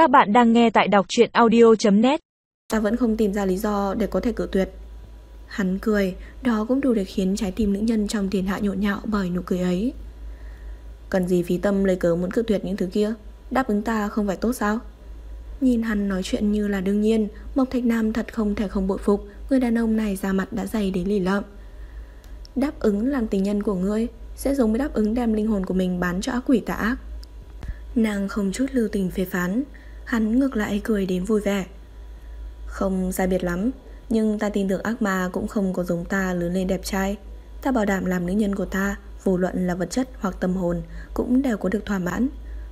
Các bạn đang nghe tại đọc chuyện audio.net Ta vẫn không tìm ra lý do để có thể cự tuyệt. Hắn cười, Đó cũng đủ để khiến trái tim nữ nhân trong thiên hạ nhộn nhạo bởi nụ cười ấy. Cần gì phí tâm lấy cớ muốn cự tuyệt những thứ kia? Đáp ứng ta không phải tốt sao? Nhìn hắn nói chuyện như là đương nhiên, Mộc Thạch Nam thật không thể không bội phục. Người đàn ông này ra mặt đã dày đến lì lợm. Đáp ứng làm tình nhân của ngươi Sẽ giống với đáp ứng đem linh hồn của mình bán cho ác quỷ tà ác. Nàng không chút lưu tình phê phán. Hắn ngược lại cười đến vui vẻ. Không sai biệt lắm, Nhưng ta tin tưởng ác ma cũng không có giống ta lớn lên đẹp trai. Ta bảo đảm làm nữ nhân của ta, Vô luận là vật chất hoặc tâm hồn, Cũng đều có được thỏa mãn.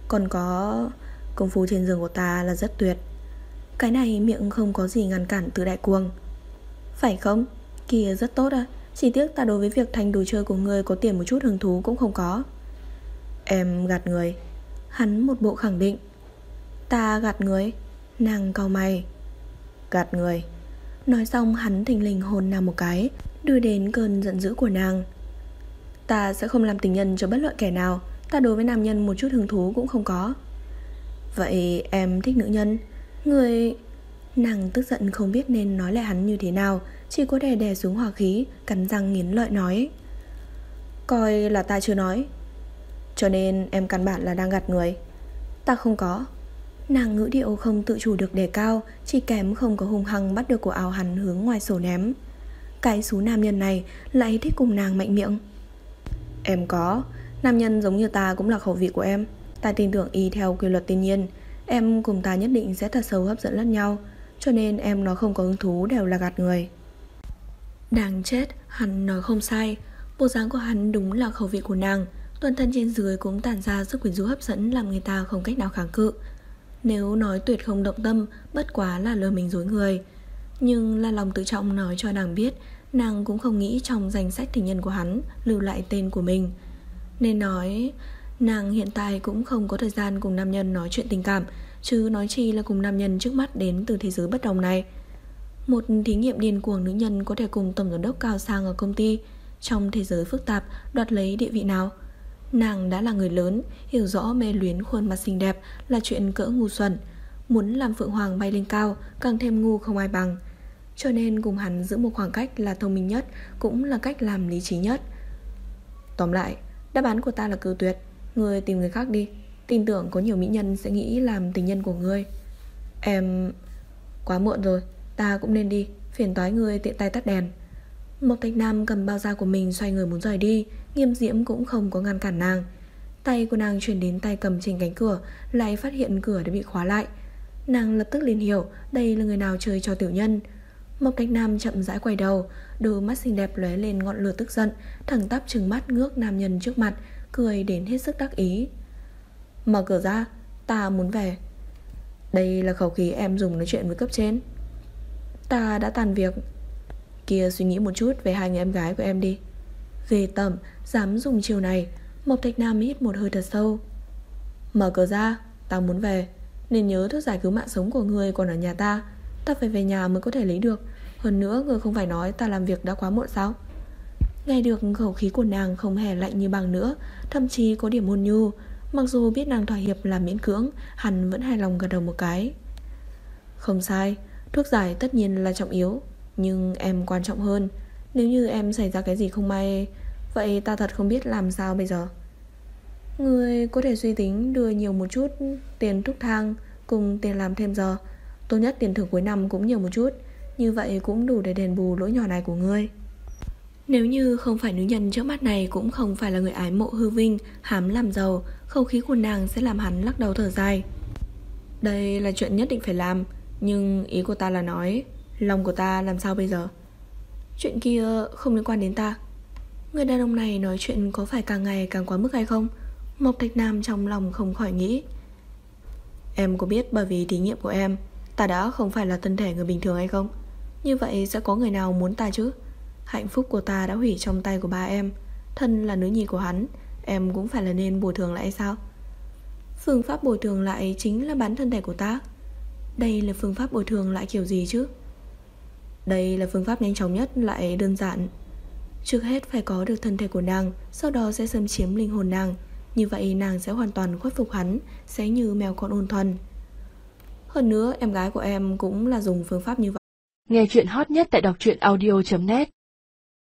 Còn có công phu trên giường của ta là rất tuyệt. Cái này miệng không có gì ngăn cản từ đại cuồng. Phải không? Kìa rất tốt à Chỉ tiếc ta đối với việc thành đồ chơi của người Có tiền một chút hứng thú cũng không có. Em gạt người. Hắn một bộ khẳng định. Ta gạt người. Nàng cau mày. Gạt người? Nói xong hắn thình lình hôn nàng một cái, Đưa đến cơn giận dữ của nàng. Ta sẽ không làm tình nhân cho bất luận kẻ nào. Ta đối với nam nhân một chút hứng thú cũng không có. Vậy em thích nữ nhân? Người... Nàng tức giận không biết nên nói lại hắn như thế nào, Chỉ có đè đè xuống hòa khí, Cắn răng nghiến lợi nói. Coi là ta chưa nói. Cho nên em căn bản là đang gạt người. Ta không có. Nàng ngữ điệu không tự chủ được đề cao Chỉ kém không có hung hăng bắt được cổ áo hắn hướng ngoài sổ ném. Cái số nam nhân này lại thích cùng nàng mạnh miệng. Em có. Nam nhân giống như ta cũng là khẩu vị của em. Ta tin tưởng y theo quy luật thiên nhiên. Em cùng ta nhất định sẽ thật sâu hấp dẫn lẫn nhau Cho nên em nói không có hứng thú đều là gạt người. Đáng chết Hắn nói không sai. Bộ dáng của hắn đúng là khẩu vị của nàng. Toàn thân trên dưới cũng tản ra sức quyến rũ hấp dẫn Làm người ta không cách nào kháng cự nếu nói tuyệt không động tâm, Bất quá là lừa mình dối người. Nhưng là lòng tự trọng nói cho nàng biết, Nàng cũng không nghĩ trong danh sách tình nhân của hắn Lưu lại tên của mình. Nên nói, Nàng hiện tại cũng không có thời gian cùng nam nhân nói chuyện tình cảm, Chứ nói chi là cùng nam nhân trước mắt đến từ thế giới bất đồng này. Một thí nghiệm điên cuồng nữ nhân có thể cùng tổng giám đốc cao sang ở công ty, Trong thế giới phức tạp, đoạt lấy địa vị nào? Nàng đã là người lớn, Hiểu rõ mê luyến khuôn mặt xinh đẹp Là chuyện cỡ ngu xuẩn. Muốn làm Phượng Hoàng bay lên cao, Càng thêm ngu không ai bằng. Cho nên cùng hắn giữ một khoảng cách là thông minh nhất, Cũng là cách làm lý trí nhất. Tóm lại, Đáp án của ta là cư tuyệt. Ngươi tìm người khác đi. Tin tưởng có nhiều mỹ nhân sẽ nghĩ làm tình nhân của ngươi. Em... Quá muộn rồi. Ta cũng nên đi. Phiền toái ngươi tiện tay tắt đèn. Mộc Thạch Nam cầm bao da của mình xoay người muốn rời đi, Nghiêm diễm cũng không có ngăn cản nàng. Tay của nàng chuyển đến tay cầm trên cánh cửa, Lại phát hiện cửa đã bị khóa lại. Nàng lập tức liền hiểu Đây là người nào chơi cho tiểu nhân. Mộc Thạch Nam chậm rãi quay đầu, Đôi mắt xinh đẹp lóe lên ngọn lửa tức giận, Thẳng tắp trừng mắt ngước nam nhân trước mặt, Cười đến hết sức đắc ý. Mở cửa ra, Ta muốn về. Đây là khẩu khí em dùng nói chuyện với cấp trên. Ta đã tàn việc. Kia suy nghĩ một chút về hai người em gái của em đi. Về tẩm Dám dùng chiều này. Mộc Thạch Nam hít một hơi thật sâu. Mở cửa ra Ta muốn về. Nên nhớ thuốc giải cứu mạng sống của người còn ở nhà ta. Ta phải về nhà mới có thể lấy được. Hơn nữa, người không phải nói ta làm việc đã quá muộn sao? Nghe được khẩu khí của nàng không hề lạnh như bằng nữa, Thậm chí có điểm hôn nhu. Mặc dù biết nàng thỏa hiệp là miễn cưỡng, Hắn vẫn hài lòng gật đầu một cái. Không sai, Thuốc giải tất nhiên là trọng yếu. Nhưng em quan trọng hơn Nếu như em xảy ra cái gì không may Vậy ta thật không biết làm sao bây giờ. Người có thể suy tính đưa nhiều một chút Tiền thuốc thang Cùng tiền làm thêm giờ. Tốt nhất tiền thưởng cuối năm cũng nhiều một chút Như vậy cũng đủ để đền bù lỗi nhỏ này của ngươi. Nếu như không phải nữ nhân trước mắt này cũng không phải là người ái mộ hư vinh, hám làm giàu, không khí của nàng sẽ làm hắn lắc đầu thở dài. Đây là chuyện nhất định phải làm, nhưng ý của ta là nói, lòng của ta làm sao bây giờ? Chuyện kia không liên quan đến ta. Người đàn ông này nói chuyện có phải càng ngày càng quá mức hay không? Mộc Thạch Nam trong lòng không khỏi nghĩ. Em có biết bởi vì thí nghiệm của em, ta đã không phải là thân thể người bình thường hay không? Như vậy sẽ có người nào muốn ta chứ? Hạnh phúc của ta đã hủy trong tay của ba em Thân là nữ nhi của hắn Em cũng phải là nên bồi thường lại sao Phương pháp bồi thường lại Chính là bán thân thể của ta Đây là phương pháp bồi thường lại kiểu gì chứ đây là phương pháp nhanh chóng nhất, Lại đơn giản. Trước hết phải có được thân thể của nàng, Sau đó sẽ xâm chiếm linh hồn nàng. Như vậy, nàng sẽ hoàn toàn khuất phục hắn, Sẽ như mèo con ôn thuần. Hơn nữa, em gái của em cũng là dùng phương pháp như vậy. Nghe chuyện hot nhất tại đọc truyện audio.net